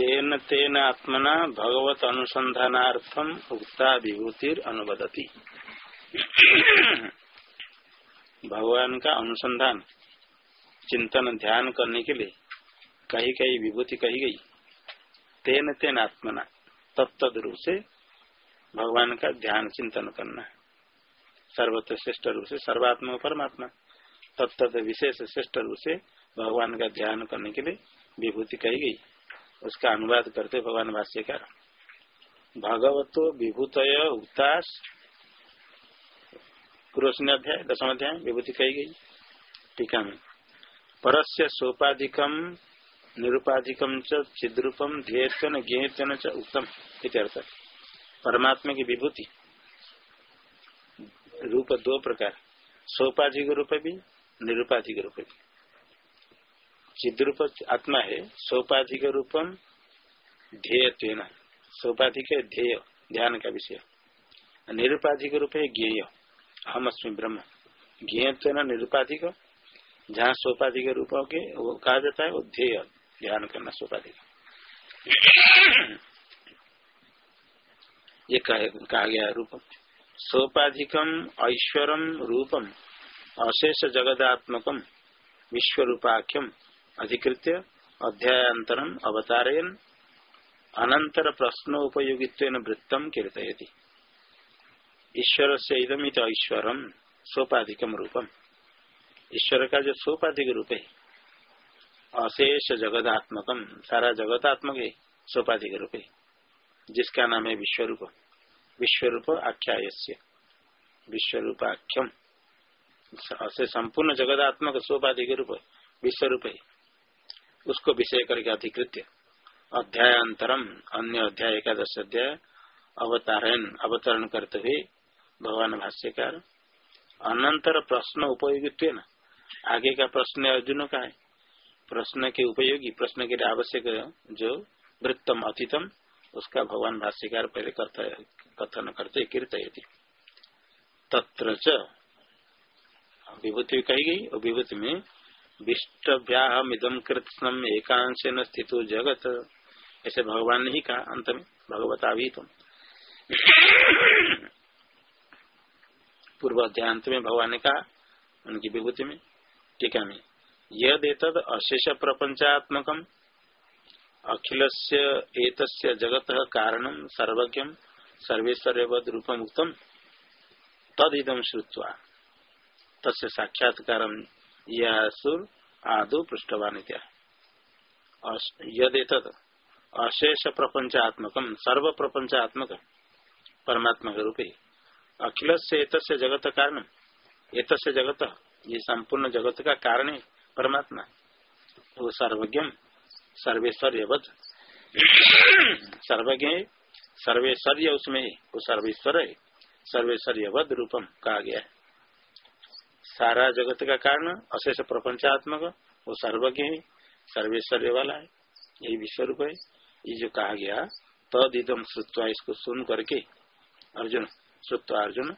तेन तेन आत्मना भगवत अनुसंधानार्थम उक्ता विभूतिर अनुबदती भगवान का अनुसंधान, चिंतन, ध्यान करने के लिए कही कही विभूति कही गई। तेन तेन आत्मना तत्द रूप से भगवान का ध्यान चिंतन करना सर्वत्र श्रेष्ठ रूप से सर्वात्मा परमात्मा तत्त विशेष श्रेष्ठ रूप से भगवान का ध्यान करने के लिए विभूति कही गई। उसका अनुवाद करते भगवान भाष्यकार। भगवतो विभूत उक्ताश पूर्व अध्याय दसम अध्याय, विभूति कही गई। टीका में परस्य सोपाधिकम निरुपाधिकम चिद्रूपम ध्येयन ज्ञेयन च उत्तम इत्यर्थ परमात्मा की विभूति। रूप दो प्रकार। सोपाधिक रूप भी, निरुपाधिक रूप भी। चिद्रूप आत्मा है, सोपाधिक रूपम ध्येय सोपाधिक ध्येय, ध्यान का विषय। निरुपाधिक रूप है, ज्ञेय। हम अस्मी ब्रह्म। ज्ञेय निरुपाधिक, जहाँ सोपाधिक रूप के वो कहा जाता है, वो ध्येय, ध्यान करना सोपाधिक। ये कहा गया रूप सोपाधिकम ऐश्वरम रूपम अशेष जगदात्मकम विश्व रूपाख्यम अधिकृत्य अध्यायांतरम अवतारयन अनंतर प्रश्न उपयोगित्व वृत्तम कीर्तयति। ईश्वर से इदमित ऐश्वरम सोपाधिकम रूपम। ईश्वर का जो सोपाधिक रूप है अशेष जगदात्मकम सारा जगतात्मक है सोपाधिक रूप है जिसका नाम है विश्वरूप। विश्वरूप आख्याय विश्वरूप आख्यम से संपूर्ण जगदात्मक सोपाधिक रूप विश्वरूप। है उसको विषय करके अधिकृत्य अध्यायांतरम, अन्य अध्याय एकादश अध्याय, अवतारण, अवतरण करते हुए भगवान भाष्यकार, अनंतर प्रश्न उपयोगित्व आगे का प्रश्न अर्जुन का है। प्रश्न के उपयोगी, प्रश्न के लिए आवश्यक जो वृत्तम, अतीतम, उसका भगवान भाष्यकार पहले कथन करते कीर्तयती तत्र विभूति कही गई और विभूति में विष्टभ्याहमिदम कृत्म एकांश न स्थित जगत। ऐसे भगवान ने ही कहा अंत में, भगवता भी तुम। पूर्व अध्यांत में भगवान ने कहा, उनकी विभूति में, टीका में, यद एतद अशेष प्रपंचात्मकम अखिल से जगत कारण सर्वज्ञ सर्वेश्वर रूपम उत्तम तदिदम श्रुवा तस्य साक्षात्कार यह सुर आदो पृष्ठवान यद अशेष प्रपंचात्मक सर्व प्रपंचात्मक परमात्मा के रूप अखिल से एक जगत कारण। एक जगत, ये संपूर्ण जगत का कारण है परमात्मा। वो सर्वज्ञ, सर्वेश्वर्यवत। सर्वज्ञ, सर्वेश्वर्य उसमें वो सर्वेश्वर है सर्वेश्वर्यवद रूपम कहा गया है सारा जगत का कारण, अशेष प्रपंचात्मक, वो सर्वज्ञ है सर्वेश्वर्य वाला है यही विश्व रूप है। ये जो कहा गया, तद इदम श्रुत्वा इसको सुन करके, अर्जुन, श्रुत्वा अर्जुन,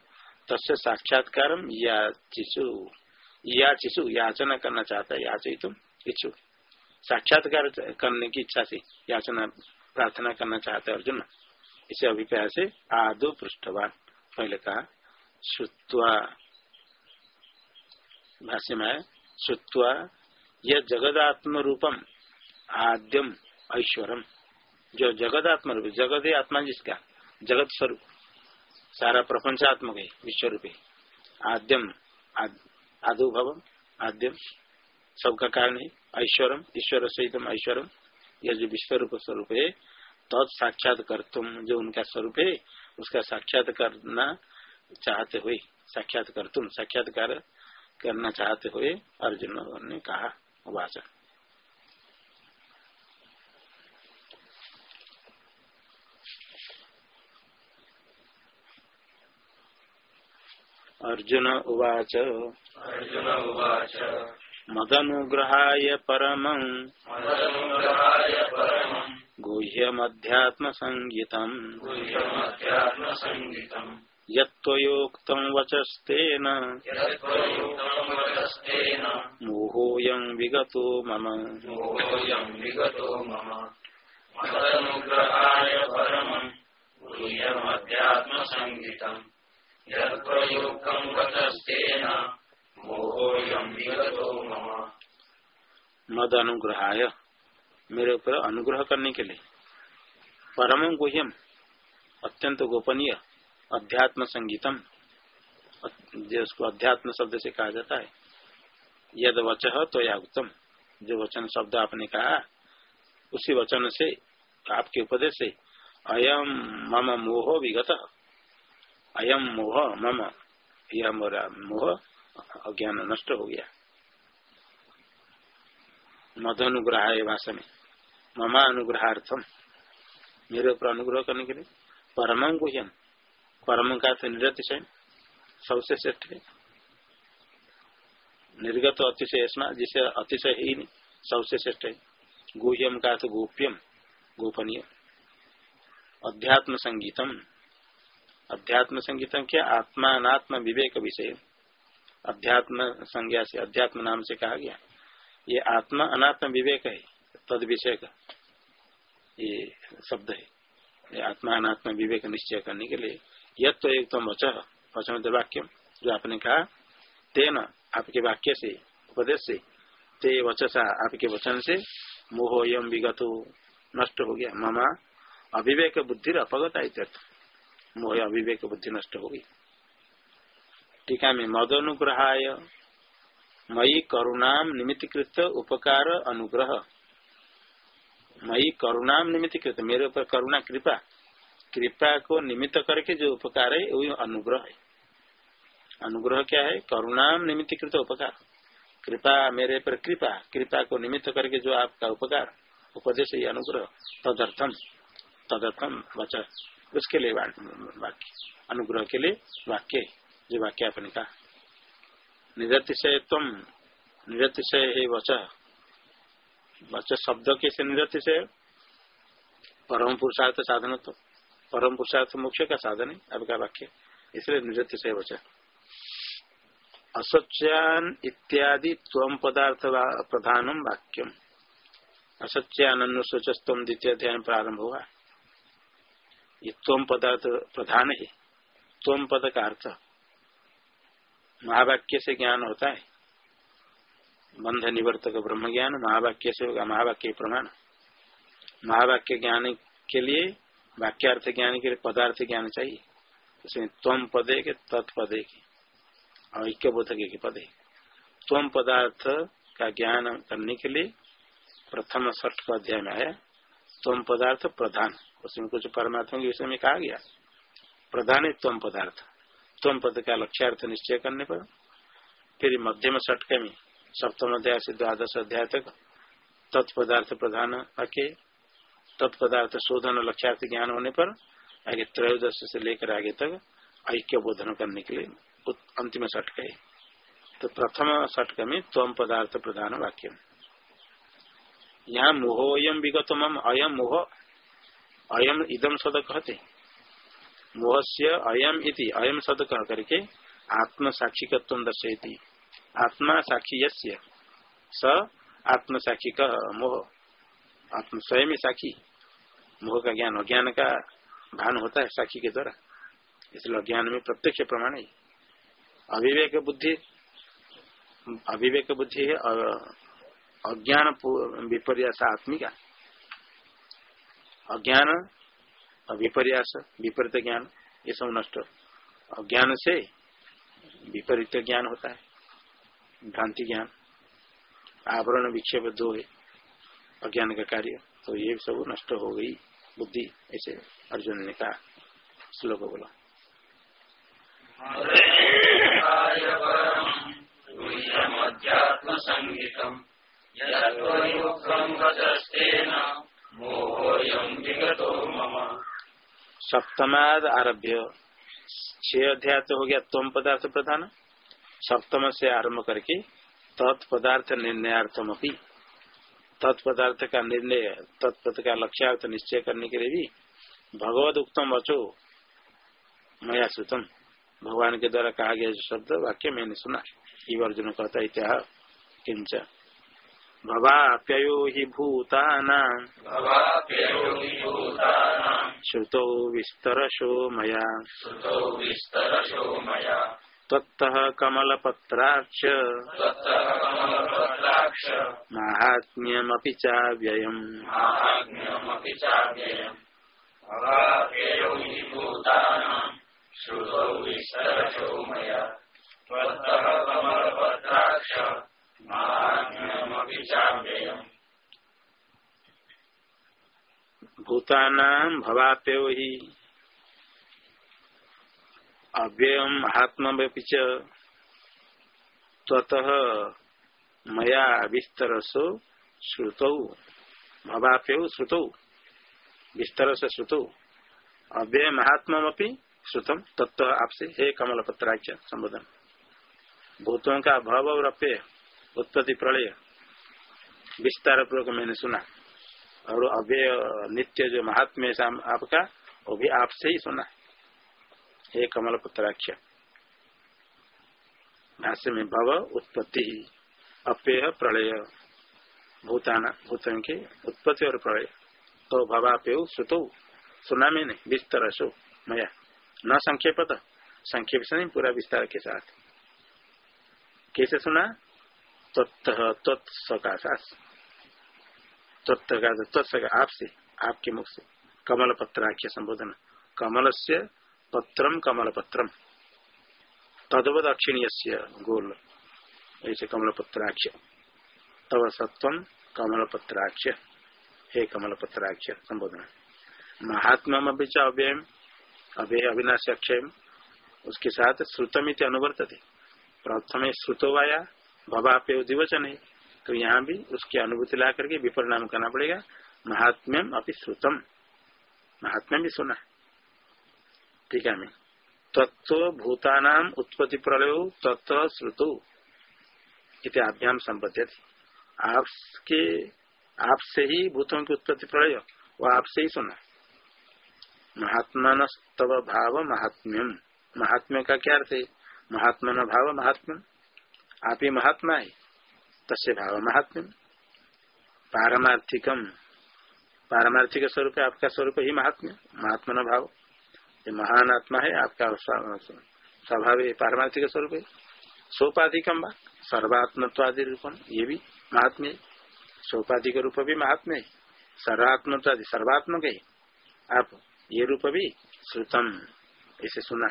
तस्य साक्षात्कार या चिशु याचना करना चाहता है याच तुम इच्छु साक्षात्कार करने की इच्छा से याचना, प्रार्थना करना चाहता है अर्जुन। इसे अभिप्राय से आदो पृष्ठवान। पहले कहा, श्रुत्वा भाष्य में श्रुवा यह जगदात्म रूपम आद्यम ऐश्वरम। जो जगदात्म रूप जगत आत्मा जिसका, जगत स्वरूप, सारा प्रपंचात्मक है विश्व रूप आद्यम आदो भवम आद्यम सबका कारण है ऐश्वरम, ईश्वर सहितम ऐश्वरम। यह जो विश्व रूप स्वरूप है तत् साक्षात कर तुम जो उनका स्वरूप है उसका साक्षात करना चाहते हुए, साक्षात कर तुम साक्षात्कार करना चाहते हुए अर्जुन ने कहा वाचा। अर्जुन उवाच। अर्जुन उवाच। मदनुग्रहाय परमं गुह्यमध्यात्मसङ्गीतम् गुह्यमध्यात्मसङ्गीतम् यत्त्वयोक्तं वचस्तेन। मोहोऽयं विगतो मम। मदनुग्रहाय परमम् गुह्यमध्यात्मसङ्गीतम् वचस्तेन विगतो मम। मेरे ऊपर अनुग्रह करने के लिए। परम गुह्यम अत्यंत गोपनीय। अध्यात्म संगीतम, जो उसको अध्यात्म शब्द से कहा जाता है। यद वच तो या उत्तम। जो वचन शब्द आपने कहा, उसी वचन से, आपके उपदेश से अयम मम मोह विगत। अयम मोह मम यह मोरा मोह अज्ञान नष्ट हो गया। मद अनुग्रह भाषा में ममा अनुग्रहार्थम मेरे ऊपर अनुग्रह करने के लिए परम परम का निरतिशय सबसे श्रेष्ठ है। निर्गत अतिशय जिसे अतिशय ही सबसे श्रेष्ठ है। गुह्यम का अर्थ गोप्यम, गोपनीय। अध्यात्म संगीतम। अध्यात्म संगीतम क्या? आत्मात्म विवेक विषय। अध्यात्म संज्ञा से, अध्यात्म नाम से कहा गया। ये आत्मा अनात्म विवेक है, तद विषय का। ये शब्द है। ये आत्मा अनात्म विवेक निश्चय करने के लिए यद तो एक तो वच वचन वाक्य जो आपने कहा, तेन आपके वाक्य से उपदेश से, ते वचसा आपके वचन से मोह यम विगत, नष्ट हो गया। मामा अविवेक बुद्धि अपगत इत्यर्थ मोह अविवेक बुद्धि नष्ट हो गई। टीका में मदनुग्रहाय मई करुणाम निमित्तकृत उपकार अनुग्रह। मई करुणाम निमित्तकृत मेरे ऊपर करुणा, कृपा कृपा को निमित्त करके जो उपकार है, वही अनुग्रह है। अनुग्रह क्या है? करुणाम निमित्तकृत उपकार। कृपा मेरे पर कृपा कृपा को निमित्त करके जो आपका उपकार, उपदेश है अनुग्रह। तदर्थम तदर्थम वचन उसके लिए वाक्य, अनुग्रह के लिए वाक्य, जो वाक्य आपने कहा। निरतिशय तुम निरतिशय है वच। वच शब्द कैसे निरतिशय? परम पुरुषार्थ साधन तो परम पुरुषार्थ मोक्ष का साधन है आपका वाक्य। इसलिए निरतिशय वच असच्यान इत्यादि तम पदार्थ प्रधानम वाक्यम। असच्यान सोचस्तम द्वितीय अध्याय प्रारंभ हुआ। ये तोम पदार्थ प्रधान है। तम पद का अर्थ। महावाक्य से ज्ञान होता है। बंध निवर्तक ब्रह्म ज्ञान महावाक्य से होगा महावाक्य प्रमाण। महावाक्य ज्ञान के लिए वाक्यार्थ ज्ञान के लिए पदार्थ ज्ञान चाहिए। उसमें तम पदे के तत्पदे के और ऐक्य बोधक के पदे। तम पदार्थ का ज्ञान करने के लिए प्रथम ष्ठ का अध्याय में है तम पदार्थ प्रधान। उसमें कुछ परमात्मा के विषय में कहा गया। प्रधान है तम पदार्थ। तम पद का लक्ष्यार्थ निश्चय करने पर फिर मध्यम षटक में सप्तम अध्याय से द्वादश अध्याय तक तत्पदार्थ प्रधान वाक्य तत्पदार्थ शोधन लक्ष्यार्थ ज्ञान होने पर आगे त्रयोदश से लेकर आगे तक ऐक्य बोधन करने के लिए अंतिम षटक है। तो प्रथम षटक में तम पदार्थ प्रधान वाक्य। यहाँ मोहोयम विगत मम अयम मोह। अयम इदम सद कहते। मोह से अयम इति अयम सद कह करके आत्म साक्षिकत्व दर्शयती। आत्मा साक्षी यस्य? स आत्म साक्षी कह मोह। आत्म स्वयं साक्षी। मोह का ज्ञान अज्ञान का भान होता है साक्षी के द्वारा। इसलिए अज्ञान में प्रत्यक्ष प्रमाण है। अविवेक बुद्धि अविवेक बुद्धि है अज्ञान विपर्यास आत्मिका। अज्ञान विपर्यास, विपरीत ज्ञान, ये सब नष्ट। अज्ञान से विपरीत ज्ञान होता है। भ्रांति ज्ञान। आवरण विक्षेप दो है। अज्ञान का कार्य। तो ये सब नष्ट हो गई। बुद्धि ऐसे अर्जुन ने कहा श्लोक बोला। सप्तमाद आरभ्य छह अध्याय तो हो गया तम पदार्थ प्रधान। सप्तम से आरंभ करके तत्पदार्थ निर्णयार्थम अपनी तत्पदार्थ का निर्णय तत्पद का लक्ष्यार्थ निश्चय करने के लिए भी भगवत उत्तम वचो मया श्रुतम। भगवान के द्वारा कहा गया शब्द वाक्य मैंने सुना। ये अर्जुन कहता इत्या किंच भवाप्ययो हि भूतानां। भवाप्ययो हि भूतानां। श्रुतौ विस्तरशो मया। श्रुतौ विस्तरशो मया। त्वत्तः कमलपत्राक्ष। माहात्म्यमपि चाव्ययम् हि भूतानां विस्तरशो मया त्वत्तः कमलपत्राक्ष माहात्म्यमपि चाव्ययम् भूतानां भवाप्यो हि अव्ययम् आत्मवपि च त्वतः मया विस्तरसो श्रुतौ भवाप्यौ श्रुतौ विस्तर से श्रुतौ। अव्यय महात्मपि श्रुतम तत्व आपसे हे कमल पत्राच संबोधन भूतों का भव और अप्यय उत्पत्ति प्रलय विस्तार पूर्वक मैंने सुना। और अव्यय नित्य जो महात्म्य आपका, वो भी आपसे ही सुना। हे कमल पुत्राक्ष भाष्य में भव उत्पत्ति अप्यय प्रलय। भूताना, भूतन के उत्पत्ति और प्रलय। तो भवाप्य श्रुतो सुना मैंने विस्तर सो मया। न संक्षेपत, संक्षेप से नहीं, पूरा विस्तार के साथ। कैसे सुना? तत्सकाशास। तत्व का तत्सका, आपसे, आपके मुख से। कमल पत्राख्य संबोधन। कमल से पत्रम कमल पत्रम अक्षिणीय गोल ऐसे कमल पत्राक्ष तव सत्व कमल पत्राक्ष हे कमल पत्राक्ष संबोधन महात्मा च अव्यय अव्यय अविनाश अक्षय उसके साथ श्रुतमित अनुवर्तते। प्रथम श्रुतो आया भवाप्य दिवचन है तो यहाँ भी उसकी अनुभूति ला करके विपरिणाम करना पड़ेगा। महात्म्यम अपनी श्रुतम। महात्म्य भी सुना। ठीक है मैं तत्व भूतानाम उत्पत्ति प्रलय तत्व श्रुतो इत्याभ्याम संबद्ध आपके आपसे ही भूतों की उत्पत्ति प्रलय वो आपसे ही सुना। महात्मा तव भाव महात्म्यम। महात्म्य का क्या अर्थ है? महात्मा न भाव महात्मा आप ही महात्मा है, तस्य भाव महात्म्यम। पारमार्थिकम। पारमार्थिक स्वरूप आपका स्वरूप ही महात्म्य। महात्मा न भाव। ये महान आत्मा है, आपका स्वभाव पारमार्थिक स्वरूप है। सोपाधिकम सर्वात्मत्वादि रूपम, ये भी महात्म्य सोपाधिक रूप भी महात्म्य है। सर्वात्मत्वादि, सर्वात्मक है। आप ये रूप भी श्रुतम ऐसे सुना।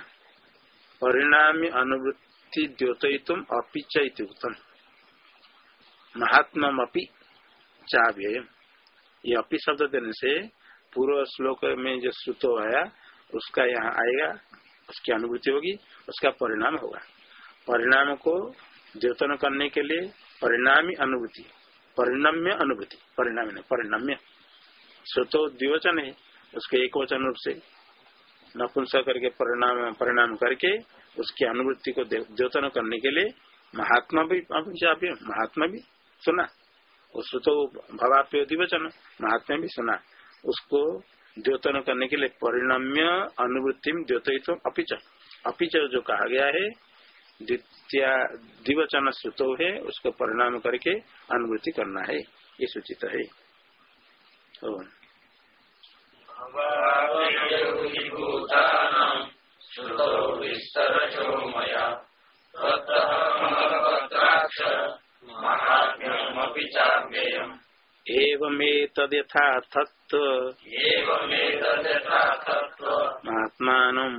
परिणामी अनुवृत्ति द्योतम अपी उत्तम महात्म अपी चाव्यय ये अपी शब्द देने से पूर्व श्लोक में जो श्रुतो आया उसका यहाँ आएगा, उसकी अनुभूति होगी, उसका परिणाम होगा। परिणाम को द्योतन करने के लिए परिणामी अनुभूति, परिणम्य अनुभूति, परिणाम परिणम्य। श्रुतो द्विवचन है, उसके एक वचन रूप से नपुंस करके परिणाम परिणाम करके उसकी अनुभूति को द्योतन करने के लिए महात्मा भी महात्मा भी सुना। उस तो भवाप्य दिवचन महात्मा भी सुना। उसको द्योतन करने के लिए परिणम्य अनुभूति द्योतित अपिच अपिच जो कहा गया है, द्वितीय दिवचन श्रुतो है, उसको परिणाम करके अनुभूति करना है, ये सूचित है। महात्मानं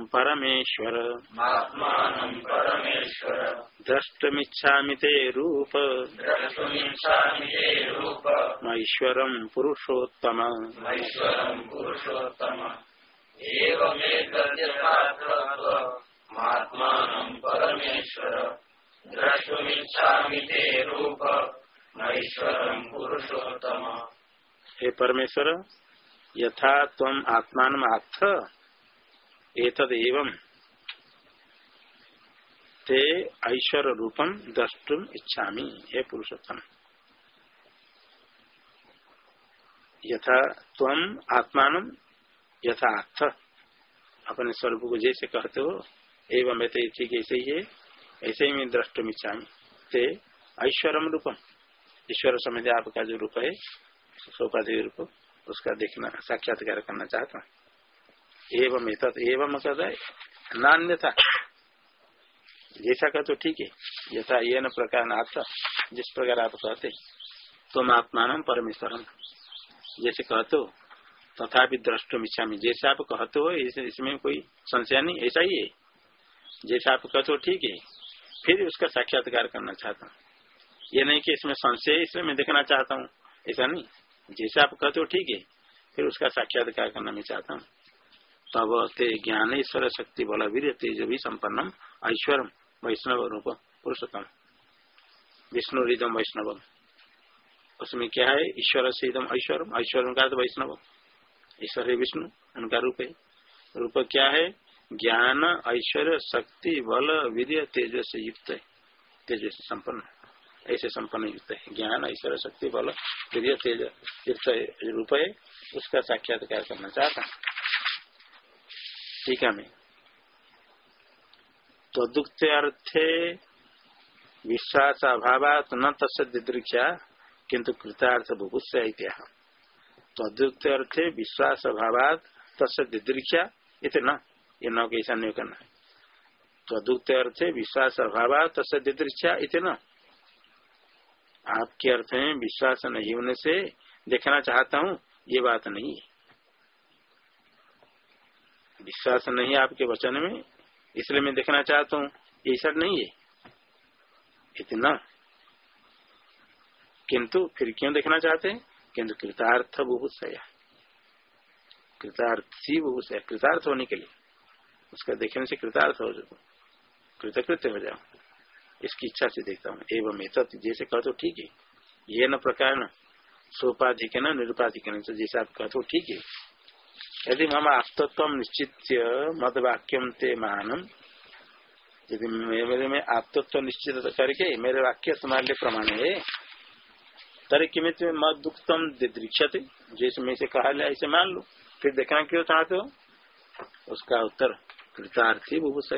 परमेश्वर। महात्मानं परमेश्वर। द्रष्टुमिच्छामि ते रूप। महेश्वरं पुरुषोत्तम। एवमेतद्यथार्थत्व। महात्मानं परमेश्वर। द्रष्टुमिच्छामि ते रूप। हे परमेश्वर, यथा तम आत्मान आथ एतद एवं ते ऐश्वर रूपम द्रष्टुम इच्छामी, हे पुरुषोत्तम। यथा तम आत्मान, यथा अर्थ अपने स्वरूप को जैसे कहते हो, एवं ठीक ऐसे ही है, ऐसे ही मैं द्रष्टुम इच्छामी। ते ऐश्वरम रूपम। ईश्वर समिति आपका जो रूप है सोपाधि रूप, उसका देखना, साक्षात्कार करना चाहता हूँ। एवं एवं कहता है नान्य था जैसा का तो ठीक है। यथा ये न प्रकार आता जिस प्रकार आप कहते तुम आत्मान परमेश्वर। जैसे कहते हो, तथापि द्रष्टुम इच्छा में जैसे आप कहते हो इसमें कोई संशय नहीं, ऐसा ही है। जैसे आप कहते हो, ठीक है। फिर उसका साक्षात्कार करना चाहता हूँ। ये नहीं कि इसमें संशय इसमें मैं देखना चाहता हूँ। ऐसा नहीं। जैसे आप कहते हो, ठीक है। फिर उसका साक्षात्कार करना मैं चाहता हूँ। तब ते ज्ञान ईश्वर शक्ति बल वीर तेज भी संपन्नम ऐश्वरम वैष्णव रूप पुरुषोत्तम। विष्णु रिदम वैष्णव। उसमें क्या है? ईश्वर से इदम ऐश्वर ऐश्वर का तो वैष्णव। ईश्वर है विष्णु, उनका रूप है। रूप क्या है? ज्ञान ऐश्वर्य शक्ति, बल वीर तेज से युक्त है। तेज से संपन्न ऐसे संपन्न युक्त है। ज्ञान, ऐश्वर्य, शक्ति, बल वीर तेज युक्त रूप है उसका साक्षात्कार करना चाहता हूँ। ठीक है मैं? तदुक्त अर्थे विश्वास अभाव न तस् दिदृक्षा किंतु कृतार्थ इत्याह तदुक्त अर्थे विश्वास अभाव तस् दिदृक्षा इतना ये न कैसा नहीं करना है। तदुक्त अर्थे विश्वास अभाव तस् दिदृक्षा इतना आपके अर्थ में विश्वास नहीं होने से देखना चाहता हूँ, ये बात नहीं है। विश्वास नहीं आपके वचन में, इसलिए मैं देखना चाहता हूँ ऐसा नहीं है। इतना। किंतु फिर क्यों देखना चाहते हैं? किंतु कृतार्थ बुभुत्सया कृतार्थी बुभुत्सया कृतार्थ होने के लिए। उसका देखने से कृतार्थ हो जाओ। कृतकृत्य हो जाओ। इसकी इच्छा से देखता हूँ। एवं जैसे कह तो ठीक है। ये न प्रकार न, सोपाधिक न, निरुपाधिक जैसे आप कह तो ठीक है। यदि हम आत्मत्व निश्चित मद वाक्यम ते मानम, यदि मेरे में आत्मत्व निश्चित करके मेरे वाक्य तुम्हारे लिए प्रमाण है, तरी किमित मद दुखतम दीक्षते जैसे मैं से कहा लिया ऐसे मान लो। फिर देखना क्यों चाहते हो? उसका उत्तर कृतार्थी बुभुस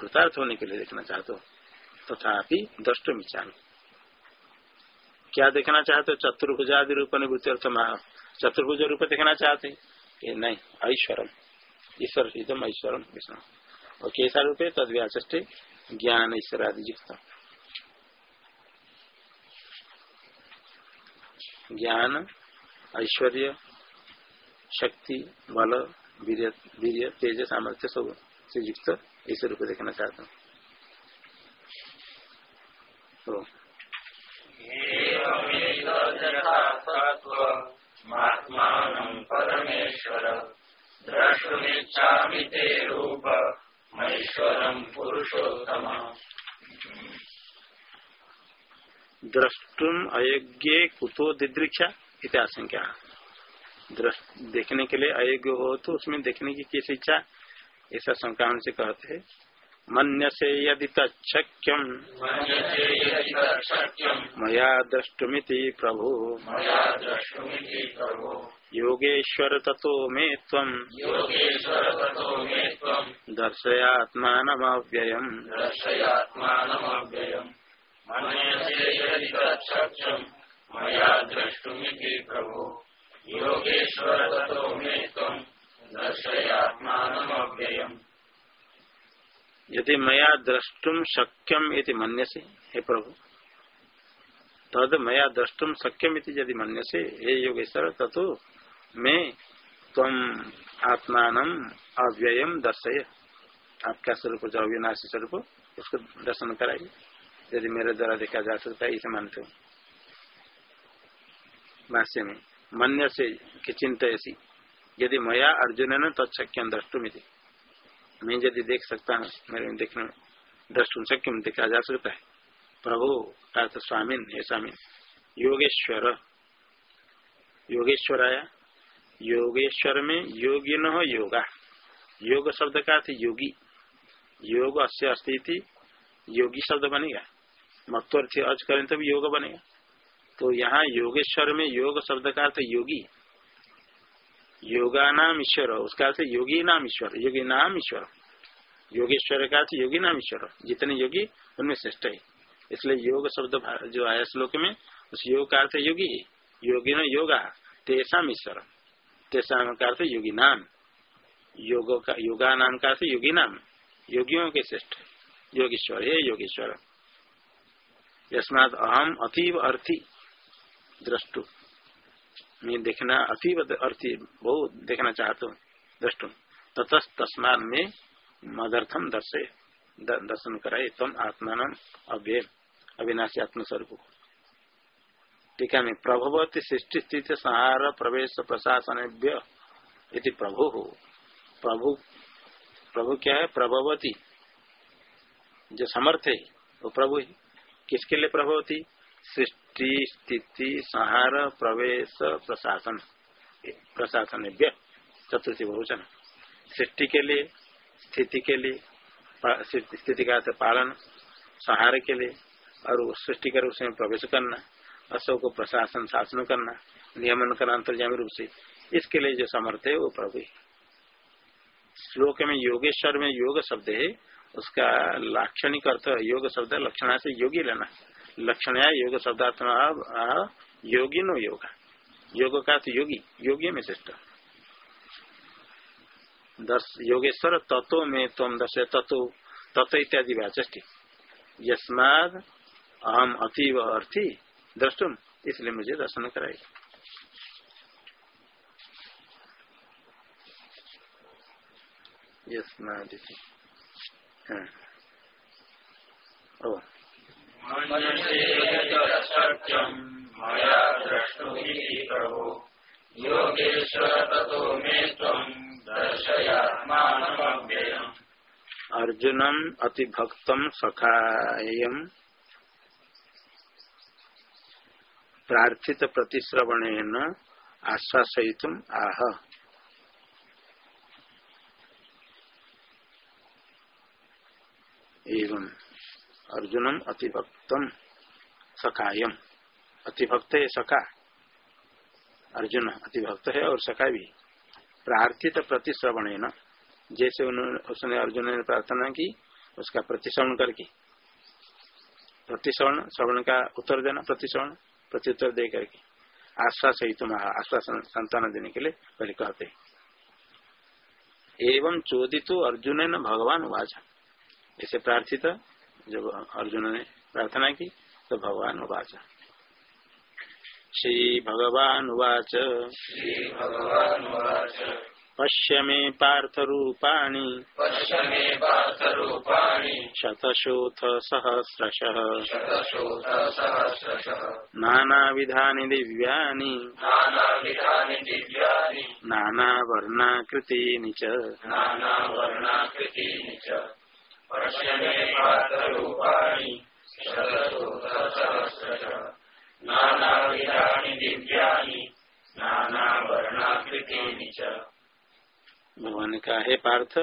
कृतार्थ होने के लिए देखना चाहते हो। तथापि दृष्टुम इच्छा क्या देखना चाहते चतुर्भुज आदि रूप निवृत्ति अर्थ चतुर्भुज रूप देखना चाहते कि नहीं, ऐश्वरम। ईश्वर, इदम ऐश्वरम, विष्णु। और कैसा रूप है? तद व्याचे ज्ञान ईश्वर आदि युक्त ज्ञान, ऐश्वर्य, शक्ति, बल वीर तेज, सामर्थ्य, सबसे युक्त ऐसे रूप देखना चाहता हूँ। तो परमेश्वर। द्रष्टुमिच्छामि ते रूप महेश्वरम पुरुषोत्तम। द्रष्टुम अयोग्य कुतो दिदृक्षा इत आशंका। देखने के लिए अयोग्य हो तो उसमें देखने की किस इच्छा? ऐसा शंका से कहते हैं। मन से यदि तक्यम मया द्रष्टुमिति प्रभु। योगेश्वर ततो मे त्वं दर्शयात्मानमव्ययम्। मया द्रष्टुमिति प्रभु। योगेश्वर ततो मे त्वं दर्शयात्मानमव्ययम्। यदि मया द्रष्टुम शक्यम इति मन्य से हे प्रभु, तद मया द्रष्टुम शक्यम इति यदि मन्य से हे योगेश्वर तथो मैं तम आत्मान अव्ययम दर्शय। आपका स्वरूप जो अविनाशी स्वरूप, उसको दर्शन कराइए। यदि मेरे द्वारा देखा जा सकता है, इसे मानते हो। भाष्य में मन्य से चिंता ऐसी, यदि मया अर्जुन न तत्क्यम द्रष्टुम मैं यदि देख सकता हूँ, मेरे देखने में सक्य देखा जा सकता है? प्रभु अर्थ स्वामीन हे स्वामीन योगेश्वर। योगेश्वर आया। योगेश्वर में योगी न हो, योगा। योग शब्द का अर्थ योगी। योग अस्य अस्थिति योगी शब्द बनेगा। मत्वर्थ अर्ज़ करें तब योग बनेगा। तो यहाँ योगेश्वर में योग शब्द का अर्थ योगी। योगा नाम ईश्वर, उसका अर्थ योगी नाम ईश्वर योगी नाम ईश्वर। योगेश्वर का अर्थ योगी नाम ईश्वर, जितने योगी, उनमें श्रेष्ठ है। इसलिए योग शब्द जो आया श्लोक में, उस योग का अर्थ योगी योगी। न योगा तेषा ईश्वर। तेषा का अर्थ योगी नाम योग का योगा नाम का अर्थ योगी नाम योगियों के श्रेष्ठ। योगेश्वर हे योगेश्वर। यस्मात अहम अतीब अर्थी दृष्टु। मैं देखना अतीब अर्थी बहुत देखना चाहता हूँ दृष्टु। ततस तस्मान में मदर्थम दर्शे दर्शन कराए तम आत्मान अव्यय, अविनाशी आत्मस्वरूप। टीका में प्रभवती सृष्टि स्थित संहार प्रवेश प्रशासन प्रभु। हो प्रभु प्रभु क्या है? प्रभवती। जो समर्थ है, वो प्रभु है। किसके लिए प्रभवती? सृष्टि स्थिति संहार, प्रवेश, प्रशासन। प्रशासन चतुर्थी बहुचन। सृष्टि के लिए, स्थिति के लिए स्थिति का पालन, संहार के लिए, और सृष्टि कर उसमें प्रवेश करना असो को प्रशासन शासन करना, नियमन करना अंतर्जामी रूप से, इसके लिए जो समर्थ है वो प्रभु श्लोक में योगेश्वर में योग शब्द है, उसका लाक्षणिक अर्थ योग शब्द लक्षणा से योगी लेना। लक्षण है योग शब्दार्थ योगी नो योग। योग का तो योगी योगी में श्रेष्ठ। दस, योगेश्वर तत्व में तम दस तत्व तत्व इत्यादि व्याचष्टि यस्माद अहम अतीव अर्थी द्रष्टुम, इसलिए मुझे दर्शन कराए यस्माद हाँ। ओ योगेश्वर ततो मे त्वम् अर्जुनम अतिभक्तम सखायम प्रार्थित प्रतिश्रवणेन आश्वासयित आह। एवं अर्जुनम अतिभक्तम सखायम। अतिभक्त है सखा। अर्जुन अतिभक्त है और सखा भी। प्रार्थित प्रतिश्रवण है न जैसे उसने अर्जुन ने प्रार्थना की, उसका प्रतिश्रवण करके। प्रतिश्रवण, श्रवण का उत्तर देना, प्रतिश्रवण, प्रत्युत्तर दे करके। आश्वास ही तुम आश्वासन संतान देने के लिए पहले कहते एवं चोदित अर्जुन न भगवान उवाच ऐसे प्रार्थित जब अर्जुन ने प्रार्थना की तो भगवान उवाच पश्य मे पार्थरूपाणि पश्य मे पार्थरूपाणि। शतशोथ सहस्रशः शतशोथसहस्रशः। नानाविधानि दिव्यानि। नानाविधानि दिव्यानि भगवान का है पार्थ,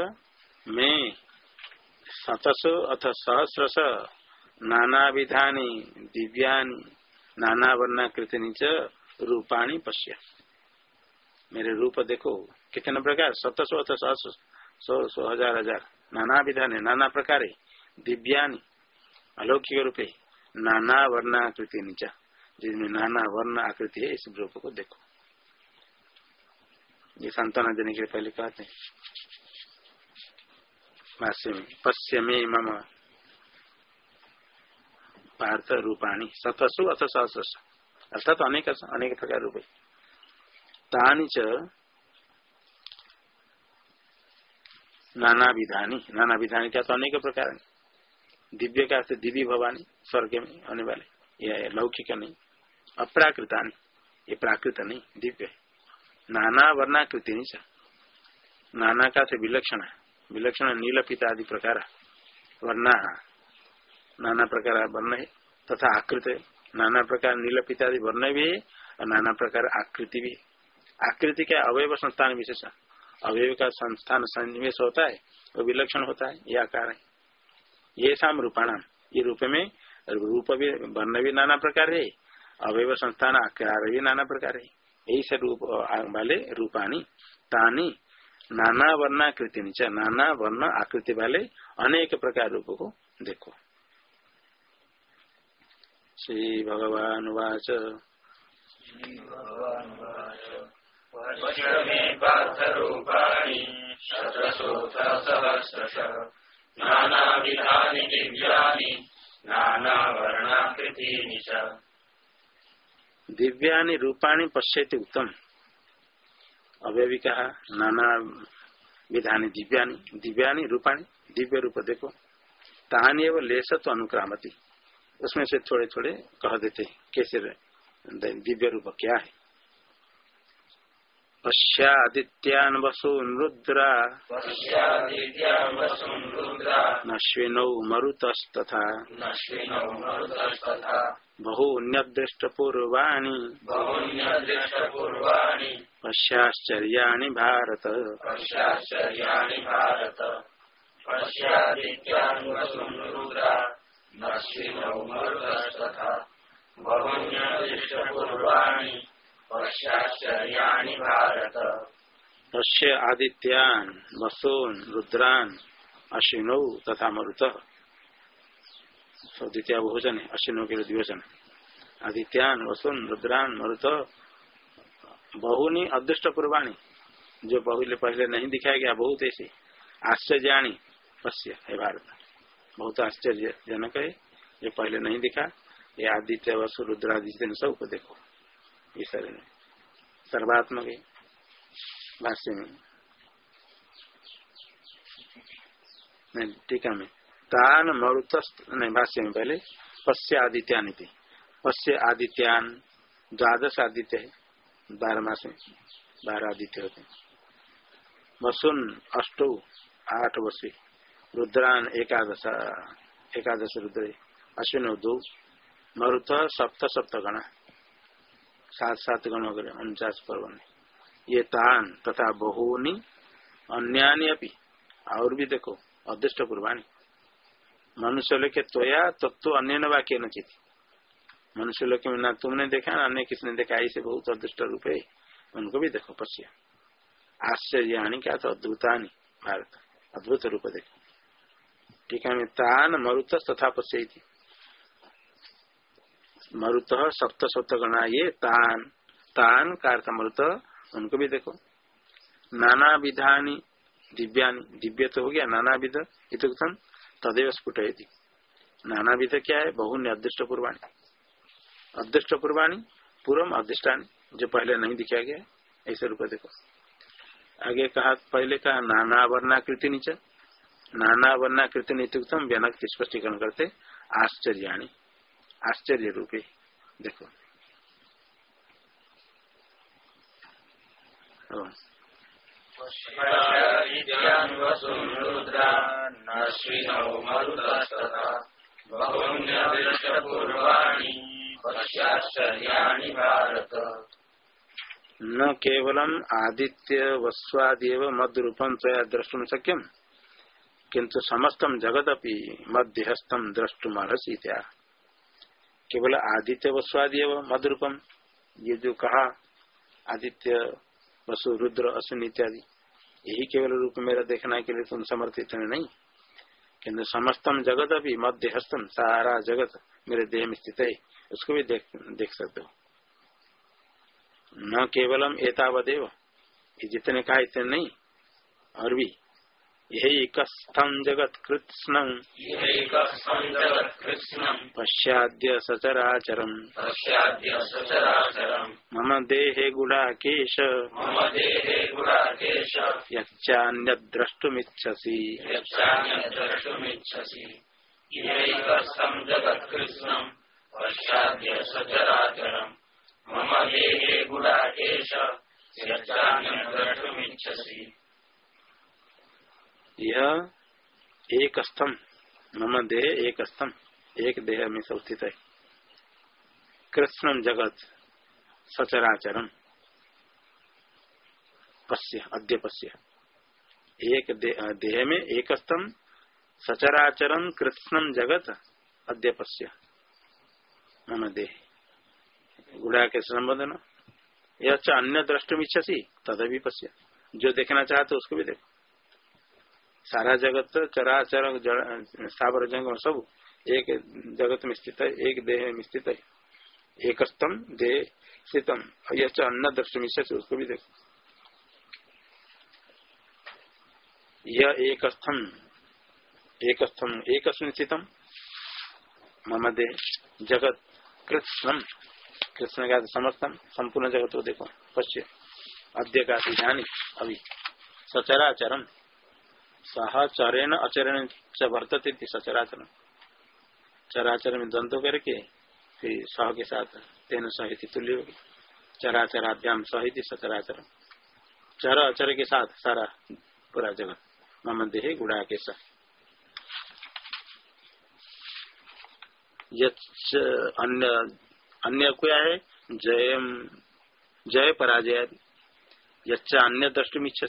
मैं शतसो अथ सहस्रश नाना विधानी दिव्यानि नाना वर्णाकृति च रूपाणी पश्य। मेरे रूप देखो, कितने प्रकार? सतसो अथ सहस्र सौ सौ हज़ार हज़ार। नाना विधान नाना प्रकार दिव्यानि अलौकिक रूपे नाना वर्णाकृति नीचा जिसमें नाना वर्ण आकृति है, इस रूप को देखो। ये संतान देने के पहले कहते हैं। पश्य में मम पार्थ रूपाणी सतसु, अथ सहस्र अर्थात अनेक अनेक प्रकार रूप तानी च नाना विधानी नाना विधानी क्या तो अनेक प्रकार है। दिव्य का दिव्य भवानी, स्वर्ग में आने वाले। यह लौकिक नहीं, अप्राकृता ये प्राकृत नहीं, दिव्य नाना वर्णाकृति नहीं नाना का से विलक्षण है। विलक्षण नील पिता आदि प्रकार वर्णा, नाना प्रकार वर्ण है, तथा आकृत नाना प्रकार नील पिता आदि वर्ण भी है, और नाना प्रकार आकृति भी आकृति क्या अवयव संस्थान विशेष अवयव का संस्थान सन्निवेश होता है, वो विलक्षण होता है यह आकार है। ये शाम रूपाणाम, ये रूप में रूप भी, वर्ण भी नाना प्रकार है, अवयव संस्थान आकार भी नाना प्रकार है। यही से रूप वाले रूपाणी, तानी, नाना वर्ण आकृति नीचे, नाना वर्ण आकृति वाले अनेक प्रकार रूप को देखो। श्री भगवान वाच। पश्य मे पार्थरूपाणि शतशोथसहस्रश नानाविधानि दिव्यानि, नानावर्णाकृतीनि च। दिव्यानि रूपाणि पश्यति उत्तम। अभय भी कहा नाना विधानी दिव्यानि दिव्यानि रूपाणि, दिव्य रूप देखो। तानी एवं लेस तो अनुक्रामती। उसमें से थोड़े थोड़े कह देते, कैसे दिव्य रूप क्या है? पश्यादित्यान वसून रुद्रा नश्विनौ मरुतस्तथा। बहून्यदृष्ट पूर्वाणि बहून्यदृष्टपूर्वाणि। पश्याश्चर्याणि भारत। नश्विनौ मरुतस्तथा। बहून्यदृष्टपूर्वाणि। पश्याश्चर्याणि आदित्यान, वसून, रुद्रान, अश्विनौ तथा मरुत। द्वितीय बहुजन है अश्विनों के द्विवचन। आदित्यान, वसुन, रुद्रान, मरुत। बहुनी अदृष्ट पूर्वाणी जो पहले पहले नहीं दिखाया गया, बहुत ऐसे। आश्चर्याणी पश्य, है भारत। बहुत आश्चर्यजनक है, जो पहले नहीं दिखा। ये आदित्य, वसु रुद्रादित्य सबको देखो। ईश्वर में। सर्वात्मक भाष्य में। टीका में। तान मरुत नहीं, भाष्य में पहले। पश्य आदित्यान थे पश्य आदित्यान द्वादश आदित्य है। बारह मास में। बारह आदित्य होते वसुन अष्टो, आठ वसु रुद्रान एकादश एकादश रुद्र। अश्विन दो। मरुत सप्त सप्त गणा। सात सात गण हो उनचास पर्व ये तान तथा बहुनी, अन्यानी अपनी और भी देखो, अदृष्ट पूर्वाणी मनुष्य लोग त्वया तत्व अन्य न वाक्य न चित। मनुष्य में ना तुमने देखा ना अन्य किसने देखा, ऐसे बहुत अदृष्ट रूप है। उनको भी देखो, पश्य। आश्चर्याणी क्या तो अद्भुतानी, भारत। अद्भुत रूप देखो। ठीक है तान मरुत तथा पश्य मरुत सप्त सप्त गणा ये तान तान का अर्थ मरुत, उनको भी देखो। नाना विधानी, दिव्यानि, दिव्य तो हो गया, नाना विध इतम तदेव स्फुट नाना विध क्या है? बहुन्य अदृष्ट पूर्वाणी। अदृष्ट पूर्वाणी पूर्व अदृष्टानी, जो पहले नहीं दिखाया गया ऐसे रूप देखो। आगे कहा, पहले कहा नाना वर्णाकृति नीचे। नाना वर्णाकृति नीतिगतम व्यनक स्पष्टीकरण करते, आश्चर्याणी। आश्चर्य रूपे देखो न केवलम आदित्य वस्वादेव मद रूपम तया द्रष्टुम सक्यम किंतु समस्तम जगत अपनी मध्यस्थम द्रष्टुम अर्सी केवल आदित्य वस्वादी मद रूपम ये जो कहा, आदित्य, वसु, रुद्र, अश्विन इत्यादि, यही केवल रूप मेरा देखना के लिए तुम समर्थित है नहीं? किन्तु समस्तम जगत अभी मध्य हस्तम सारा जगत मेरे देह में स्थित है, उसको भी देख देख सकते हो। न केवलम एतावदेव जितने कहा इतने नहीं, और भी यही कस्थम जगत कृत्स्न पश्चाद्य सचराचरम। मम देहे गुड़ाकेश। यच्चान्यद्रष्टुमिच्छसि पश्चाद्य सचराचरम। मम देहे गुड़ाकेश। यच्चान्यद्रष्टुमिच्छसि यह एक स्तम मम देह एक स्तम एक देह में सब स्थित है। कृष्ण जगत सचराचरम। पश्य अद्य पश्य एक देह में एक स्तम सचराचरम कृष्णम जगत अद्य पश्य मम देह। गुड़ा के संबोधन यह अन्य द्रष्टुम इच्छसी तदभी पश्य। जो देखना चाहते उसको भी देखो। सारा जगत, चराचर सावर जंगम सब एक जगत में स्थित है, एक देह में स्थित है। एक स्तम देह स्थितम। यह अन्न दर्शन उसको भी देखो। यह एक स्थम एक स्थम एक स्थितम। मम देह जगत कृष्ण कृष्ण का समर्थन संपूर्ण जगत को देखो। पश्य। अद्य का ध्यान अभी। सचराचरम। सहचरण अचरण च वर्तते सचराचरण चराचर में द्वंद्व करके फिर सह के साथ तेन सहित तुल्य होगी। चराचराभ्याम सहित सचराचर। चर अचर के साथ सारा पूरा जगत। मम देह गुड़ा के साथ। अन्य अन्य क्या है? जय जय पराजय यच्चा अन्य दृष्टि इच्छा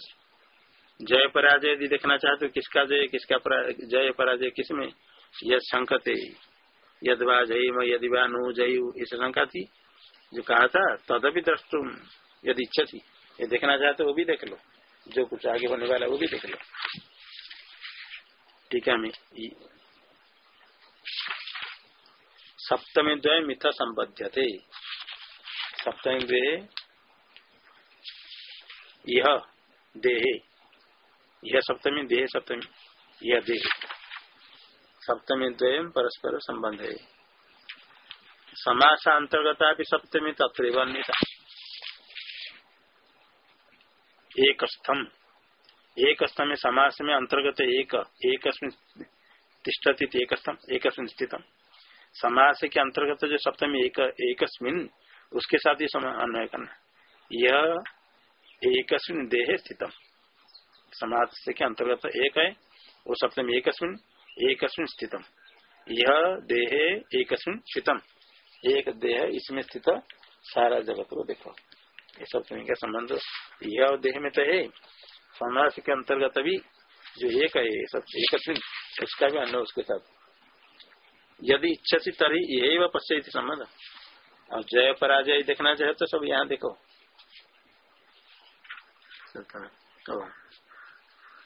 जय पराजय यदि देखना चाहते हो किसका जय किसका जय पराजय किसमें यद संकते यदवा जय यदि वा नु जय, इस शंका थी जो कहा था, तदपि द्रष्टुम यदि इच्छा थी, ये देखना चाहते वो भी देख लो, जो कुछ आगे बनने वाला वो भी देख लो। टीका में सप्तमी द्वय मिथ संबद्ध थे सप्तमी द्वे यह देह यह सप्तमी देह सप्तमी, यह देह। सप्तमी द्वय परस्पर संबंध है। समास अंतर्गता भी सप्तमी तत्व एक स्थम एक स्थम में समास में अंतर्गत एक एक तिष्ठती एक स्थम एक स्थितम। समास के अंतर्गत जो सप्तमी एक, एकस्मिन, उसके साथ ही अन्वय करना। यह एक देह स्थितम। समास के अंतर्गत एक है, वो सप्तमी एक एकस्मिन स्थितम। यह देह एकस्मिन स्थितम। एक देह इसमें स्थित सारा जगत को देखो। ये सप्तमी का संबंध यह देह में तो है। समास के अंतर्गत भी जो एक है सब एक उसका भी अन्न उसके साथ। यदि इच्छा सी तरी यही वह पश्चिम संबंध। और जय पराजय देखना चाहे तो सब यहाँ देखो। तो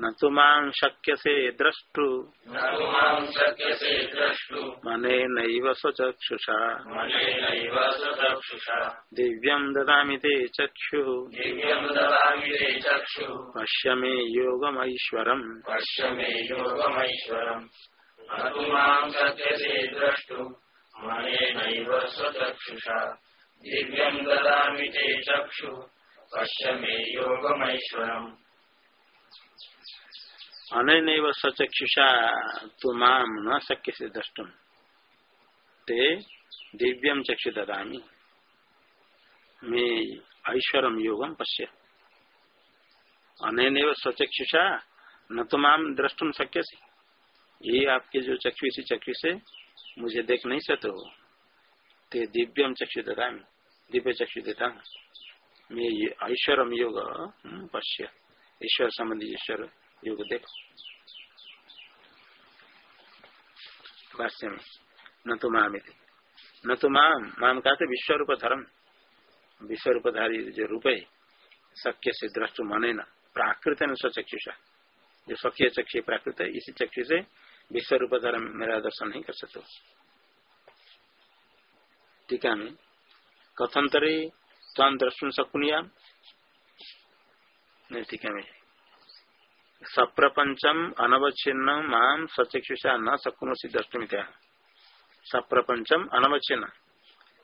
न तो माँ शक्य से द्रष्टु। मने नैव स्वचक्षुषा। दिव्यम ते चक्षु। पश्य मे योगमैश्वरम पश्य मे योगमैश्वरम द्रष्टु। मने नैव स्वचक्षुषा। दिव्यम ददा ते चक्षु अन सचक्षुषा तो माम न शक्य से द्रष्टुम। ते दिव्यम चक्षु ददा मे ऐश्वरम योगम पश्य। अन स्वचक्षुषा न तो माम द्रष्टुम शक्य से ये आपके जो चक्षु इसी चक्षु से मुझे देख नहीं सकते हो ते दिव्यम चक्षु ददा दिव्य चक्षु देता हूँ। मैं ये ऐश्वरम योग हम्म, पश्य। ईश्वर संबंधी ईश्वर योग देखो भाष्य में न तो माम न तो माम माम का तो विश्व रूप धर्म विश्व रूपधारी जो रूप है शक्य से दृष्ट मने न प्राकृत न स्वचक्षुषा जो सख्य चक्षु प्राकृत है इसी चक्षु से विश्व रूप धर्म मेरा दर्शन नहीं कर सकते टीका में कथंतरे तम द्रष्टुम शकुनिया ठीक है सप्रपंचम अनवच्छिन्न माम सचक्षुषा न शकुनोसी द्रष्टुमित। सप्रपंचम अनवच्छिन्न।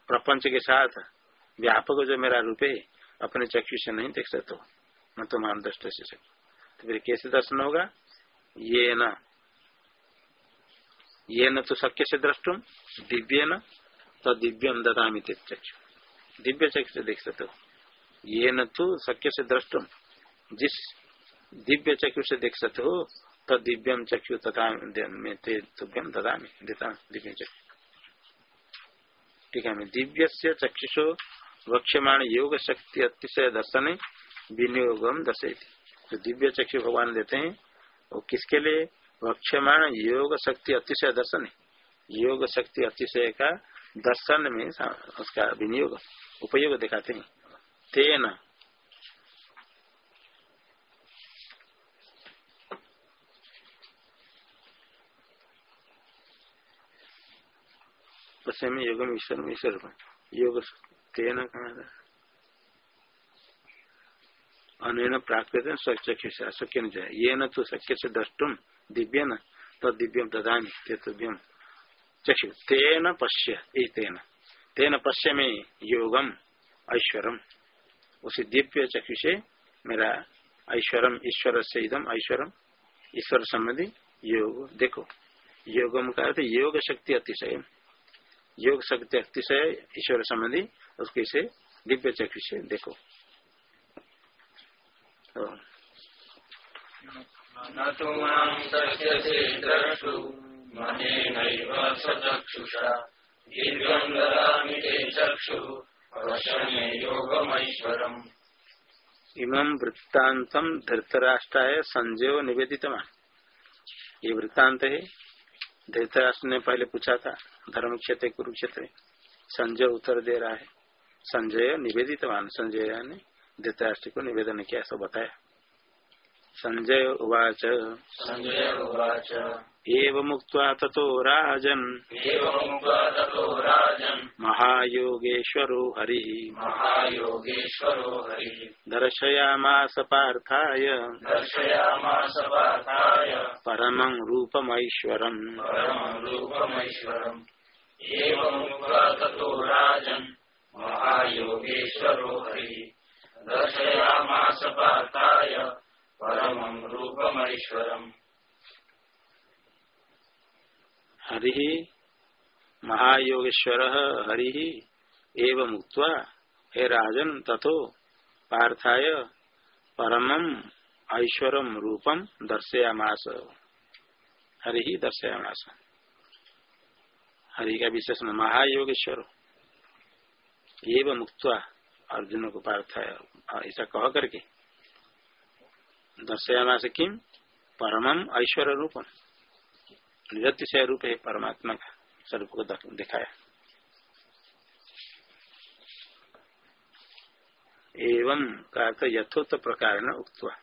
प्रपंच के साथ व्यापक जो मेरा रूप है अपने चक्षु से नहीं देख सकते न तो मान दृष्ट से सकते तो फिर कैसे दर्शन होगा? ये न। ये न तो शक्य से द्रष्टुम दिव्य न तो दिव्यम ददा चक्षु। दिव्य चक्षु से देख सकते हो। ये न तो शक्य से दृष्टुम जिस दिव्य चक्षु से देख सकते हो तो दिव्यम चक्षु तथा तुभ्यम तथा देता, दिव्य चक्षु। ठीक है दिव्य से चक्षुषो वक्ष्यमाण योग शक्ति अतिशय दर्शन, विनियोगम दर्शेती जो दिव्य चक्षु भगवान देते हैं, वो किसके लिए? वक्ष्यमाण योग शक्ति अतिशय दर्शन। योग शक्ति अतिशय का दर्शन में उसका विनियोग, उपयोग दिखाते हैं। तेन में योग में ईश्वर में ईश्वर योग तेन कहा अन प्राकृत चक्षुषा शक्य न जाए ये न तो शक्य से द्रष्टुम दिव्य न तो दिव्यम ददानी तेतव्यम चक्षु तेन पश्य तेन तेन पश्य में योगम ऐश्वरम उसी दिव्य चक्षु मेरा ऐश्वरम ईश्वर से इदम ऐश्वरम ईश्वर संबंधी योग देखो योगम का योग शक्ति अतिशय योग शक्ति अतिशय ईश्वर संबंधी उसके से दिव्य चक्षु से देखो इमं वृत्तांतम धृतराष्ट्राय संजय निवेदितवान। ये वृत्तांत है धृतराष्ट्र ने पहले पूछा था धर्म क्षेत्र कुरुक्षेत्र संजय उत्तर दे रहा है। संजय निवेदित निवेदितवान संजय ने धृतराष्ट्र को निवेदन किया सब बताया। संजय उवाच। संजय उवाच। एव मुक्त तथो राजन्। महायोगेश्वरो हरिः महायोगेश्वरो हरिः दर्शयामास पार्थाय दर्शयामास पार्थाय परमं रूपमैश्वरम् परमं रूपमैश्वरम्। एवमुक्त्वा ततो राजन् महायोगेश्वरो हरिः दर्शयामास पार्थाय परमं रूपमैश्वरम्। हरि महायोगेश्वर हरि एवं उक्त्वा, हे राजन तथो पार्थाय परमम ऐश्वरम रूपम दर्शयामास। हरि ही दर्शयामास। हरि का विशेषण, महायोगेश्वर। एवं मुक्त्वा अर्जुन को पार्थाय ऐसा कह करके। दर्शयामास किम? परमम ऐश्वर्य रूपम निरतिशय रूप है परमात्मा का। स्वरूप को दिखाया। एवं का अर्थ यथोत प्रकार न उक्तवा।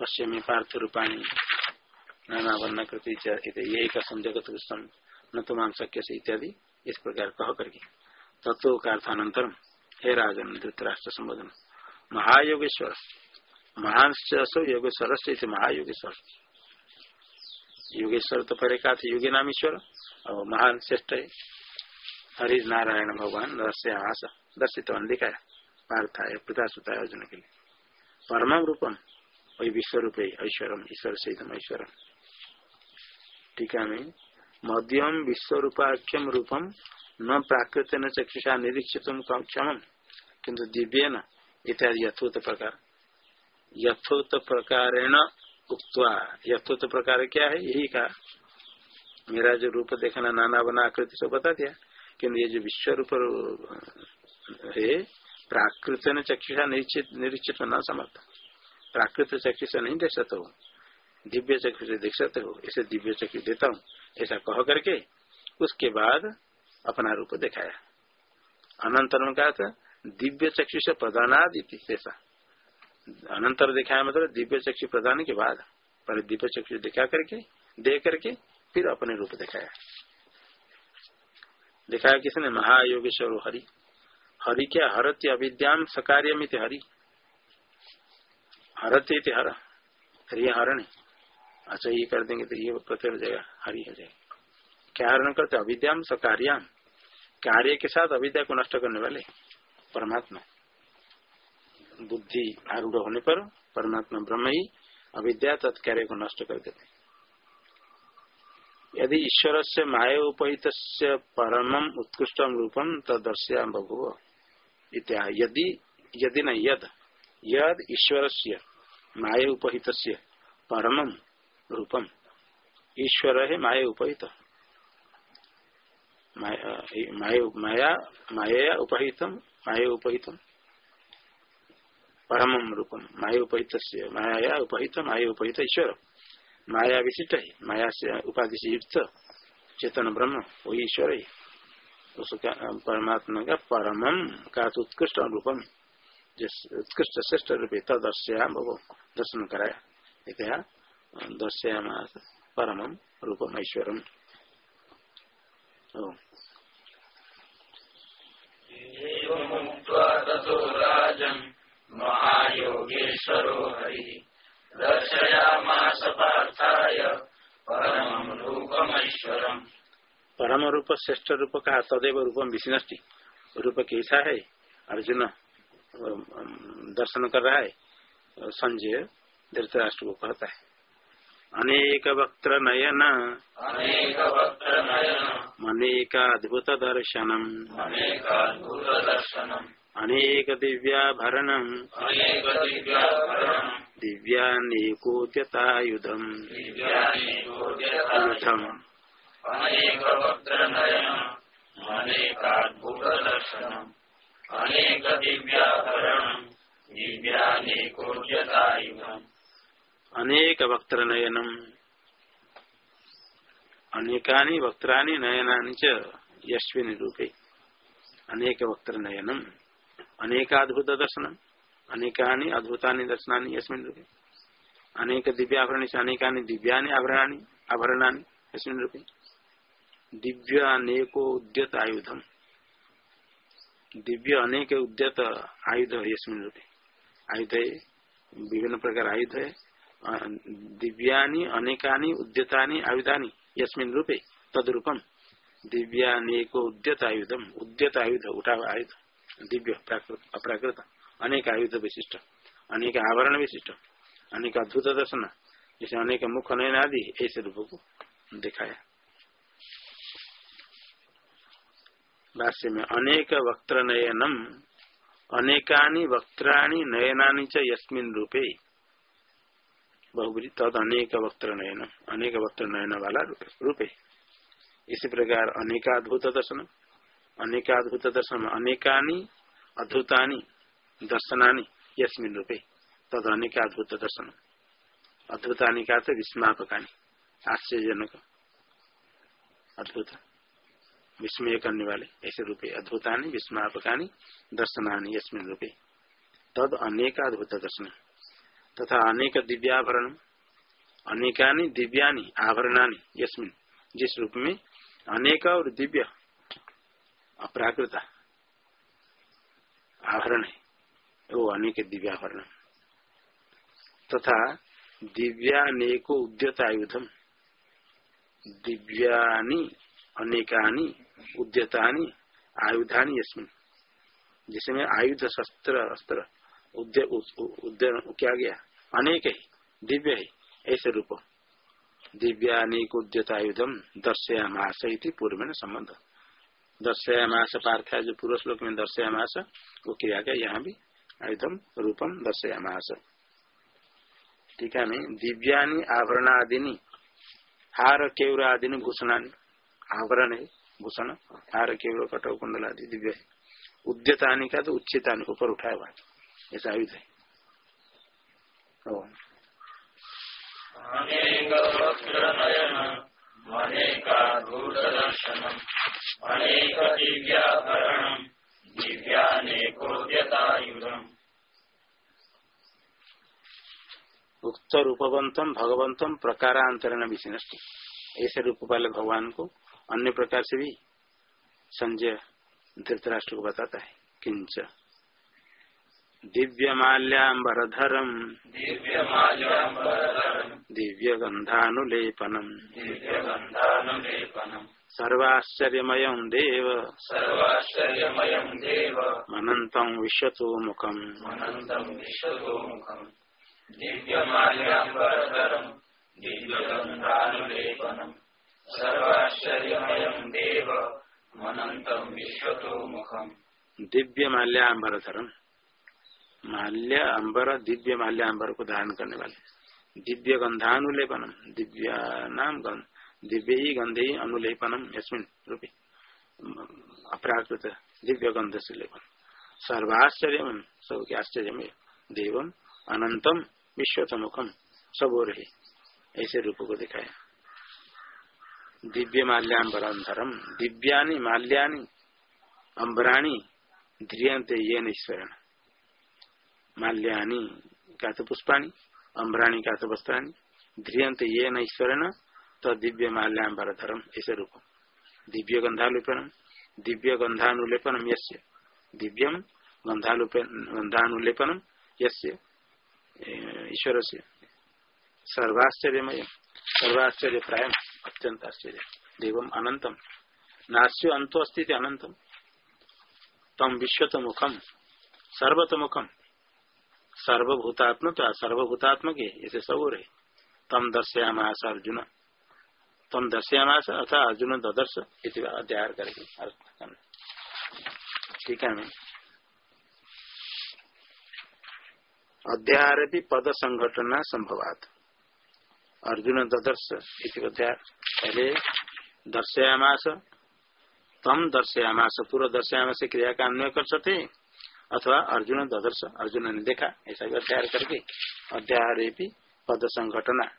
पश्चिमी पार्थ रूपाणी नाना वर्ण कृति यही का संजगत न तो मान शक्य से इत्यादि इस प्रकार कह करके। तत्व का अर्थानंतरम हे राजन, धृतराष्ट्र संबोधन। महायोगेश्वर। महान योगेश्वर से महायोगेश्वर। योगेश्वर तो पहले कहा था योगी नाम ईश्वर और महान श्रेष्ठ है हरि नारायण भगवान दर्शय आस दर्शित दिखाया पार्थाय पिता सुता है अर्जुन के लिए परम रूपम वही विश्व रूप है ऐश्वरम ईश्वर से ऐश्वरम टीका में मध्यम विश्व रूपाख्यम रूपम न प्राकृत न चक्षुषा निरीक्षित क्षम किन्तु दिव्य न इत्यादि यथोत प्रकार यथोत प्रकारेण उक्वा यथोत प्रकार क्या है? यही कहा। मेरा जो रूप देखना, नाना बना आकृति सब बता दिया। किन्तु ये जो विश्व रूप है, प्राकृत ने चक्षुषा निरीक्षित न समर्थ। प्राकृत चक्षु से नहीं देख सकते हो। दिव्य चक्षु से देख सकते हो। इसे दिव्य चक्षु देता हूँ। ऐसा कह करके उसके बाद अपना रूप दिखाया। अनंतर कहा था, दिव्य चक्षु से प्रदानादि ऐसा। अनंतर दिखाया मतलब दिव्य चक्षु प्रदान के बाद, पहले दिव्य चक्षु दिखा करके, दे करके, फिर अपने रूप दिखाया। दिखाया किसने? महायोगेश्वर हरि। हरि क्या? हरत्य अविद्याम सकार्यमित हरि। हरत्य हर। हरि हरण अच्छा ये कर देंगे तो ये प्रत्यय हो जाएगा, हरि हो जाएगा। क्या हरण करते? अविद्याम सकार्याम कार्य के साथ अविद्या को नष्ट करने वाले परमात्मा। बुद्धि आरूढ़ होने पर परमात्मा ब्रह्म ही अविद्या तत्कार्य को नष्ट कर देते यदि ईश्वर से माया उपहित परम उत्कृष्ट रूपम तदर्श्या बभुव इत्या यदि यदि न यद यद ईश्वर से माया उपहित परम रूपम ईश्वर है माया उपहित। माया माया उपहितम माया उपहितम परम रूपम माया उपहित माया उपहित माया उपहित ईश्वर। माया विशिष्ट। है माया से उपाधि से युक्त चेतन ब्रह्म वही ईश्वर। है उसका परमात्मा का परमम का उत्कृष्ट रूपम जिस उत्कृष्ट श्रेष्ठ रूप तदर्श्याम दर्शन कराया। इतना दर्श्याम परमम रूपम ऐश्वरम महायोगेश्वरो हरि। दर्शयामास पार्थाय परमं रूपमैश्वरम्। परम रूप श्रेष्ठ रूप का तदेव रूपम विष्णष्टि। रूप कैसा है अर्जुन दर्शन कर रहा है संजय धृतराष्ट्र को कहता है। अनेक वक्त नयन अनेक वक्त नयन अनेक अद्भुत दर्शनम अनेकाद्भुत दर्शनम् अनेक दिव्याभरणम दिव्यानेकोद्यतायुधम। अनेक वक्त नयनम अनेकानि वक्त्राणि नयनानि च यस्मिन् रूपे अनेक वक्त्र नयनम अनेकाद्भुत दर्शनम। अनेकानि अद्भुतानि दर्शनानि यस्मिन् रूपे। अनेक दिव्याभरणी से अनेकानि दिव्यानि आभरणानि आभरणानि यस्मिन् रूपे। दिव्य अनेको उद्यत आयुधम। दिव्य अनेक उद्यत आयुध यस्मिन् रूपे। आयुध विभिन्न प्रकार आयुध है दिव्यानि, अनेकानि उद्यतानि, आयुधानि यस्मिन् रूपे। तदरूपम। दिव्यानेको उद्यत आयुधम। उद्यत आयुध उठा आयुध। दिव्य अप्राकृत। अनेक आयुध विशिष्ट, अनेक आवरण विशिष्ट, अनेक अद्भुत दर्शन, जैसे अनेक मुख नयन आदि ऐसे रूप को दिखाया। भाष्य में अनेक वक्त्र नयनम अनेकानि वक्त्राणि नयनानि च यस्मिन् रूपे। बहुबरी तद अनेक वक्त्र नयन अनेक वक्त्र नयन वाला रूपे। इसी प्रकार अनेकाद्भुत दर्शन अनेकाद्भुत दर्शन अनेकानि अद्भुतानि दर्शनानि यस्मिन रूपे तद अनेकाद्भुत दर्शन। अद्भुतानि का विस्मापकानि आश्चर्यजनक अद्भुत। विस्मय करने वाले ऐसे रूपे अद्भुतानि विस्मापकानि दर्शनानि यस्मिन रूपे। तद अनेकाद्भुत दर्शन। तथा अनेक दिव्याभरण अनेकानि दिव्यानि आभरणानि यस्मिन जिस रूप में अनेक और दिव्य अपराकृत आभरण है। वो अनेक दिव्याभरण तथा दिव्यानेको उद्यत आयुधम। दिव्यानि अनेकानि उद्यतानि आयुधानि यस्मिन। जिसमें आयुध शस्त्र, अस्त्र उद्यम क्या गया। अनेक है, दिव्य है, ऐसे रूप। दिव्यानेक उद्यतायुधम दर्शयामास पूर्व में संबंध। दर्शयामास पार्थ जो पूर्व श्लोक में दर्शयामास वो क्रिया गया, यहाँ भी आयुधम रूपम दर्शयामास ठीक है मैं दिव्यानि आभरण आदि हार केवल आदि भूषणानि। आवरण है, भूषण, हार केवर कटक कुंडल आदि दिव्य है। उद्यतानी का तो उच्चतानी, ऊपर उठाया हुआ ऐसा आयुध है। अनेक वक्त्रनयन अनेकाद्भुतदर्शनम् अनेक दिव्याभरणम् दिव्यानेकोद्यतायुधम्। उक्त रूपवंतम भगवंतम प्रकारांतरण विशिष्ट ऐसे रूप वाले भगवान को अन्य प्रकार से भी संजय धृतराष्ट्र को बताता है, किंच। दिव्यमाल्याम्बरधरम्। दिव्य गंधानुलेपनम दिव्यगन्धानुलेपनम्। सर्वाश्चर्यमय देव। सर्वाश्चर्यमयम् देव। अनंतं विश्वतो मुखम अनन्तम् विश्वतोमुखम्। दिव्यमाल्याम्बरधरम्। अनन्तम् विश्वतोमुखम् दिव्य माल्य अंबर को धारण करने वाले। दिव्य गंधानुलेपनम, दिव्य नाम गंध दिव्य ही गंधे ही अनुलेपनम, यस्मिन रूपे। अपराकृत दिव्य गंध से लेपन। सर्वाश्चर्य सबके आश्चर्य में देवम, अनंतम, विश्वतमुखम, सब हो। रही ऐसे रूप को दिखाया। दिव्य माल्याम्बरंधरम दिव्यानि माल्यानि अम्बराणी ध्रियंते ये ईश्वरण माल्यानि का तो पुष्पाणी अम्बराणी का तो वस्त्राणी ध्रियंत ये न ईश्वरण तो दिव्य माल्याम्बरधरम ऐसे रूप दिव्य गंधालुपनम दिव्य गंधानुलेपनम यस्य दिव्यम गंधानुलेपनम यस्य। ईश्वर से सर्वाश्चर्यमय सर्वाश्चर्य प्राय अत्यंत आश्चर्य देवम अनंतम नाश्य अंतो अनंतम तम विश्वत मुखम सर्वतमुखम। सर्वभूतात्म तो सर्वभूतात्मक है ऐसे सब रहे। तम दर्शयामास अर्जुन। तम दर्शयामास अथा अर्जुन ददर्श अध्याय करके ठीक है मैं अध्याय भी पद संघटना संभवात। अर्जुन ददर्श पहले दर्शयामास तम दर्शयामास पूर्व दर्शयामास क्रिया का अन्वय कर सकते अथवा अर्जुन ददर्श अर्जुन ने देखा, ऐसा भी अध्याय करके अध्याय पद संघटना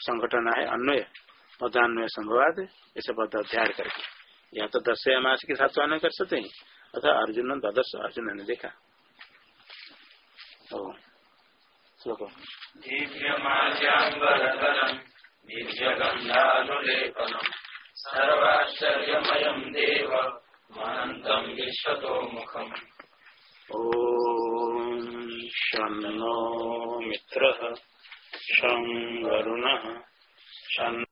संघटना है अन्वय, पदान्वय संभवाद, ऐसा पद अध्याय करके। या तो दर्शयामास के साथ अन्वय कर सकते हैं, अथवा अर्जुन ददर्श अर्जुन ने देखा श्लोक। दिव्यमाल्याम्बरधरम् देव मुखम् ॐ मित्रः शं वरुणः शन्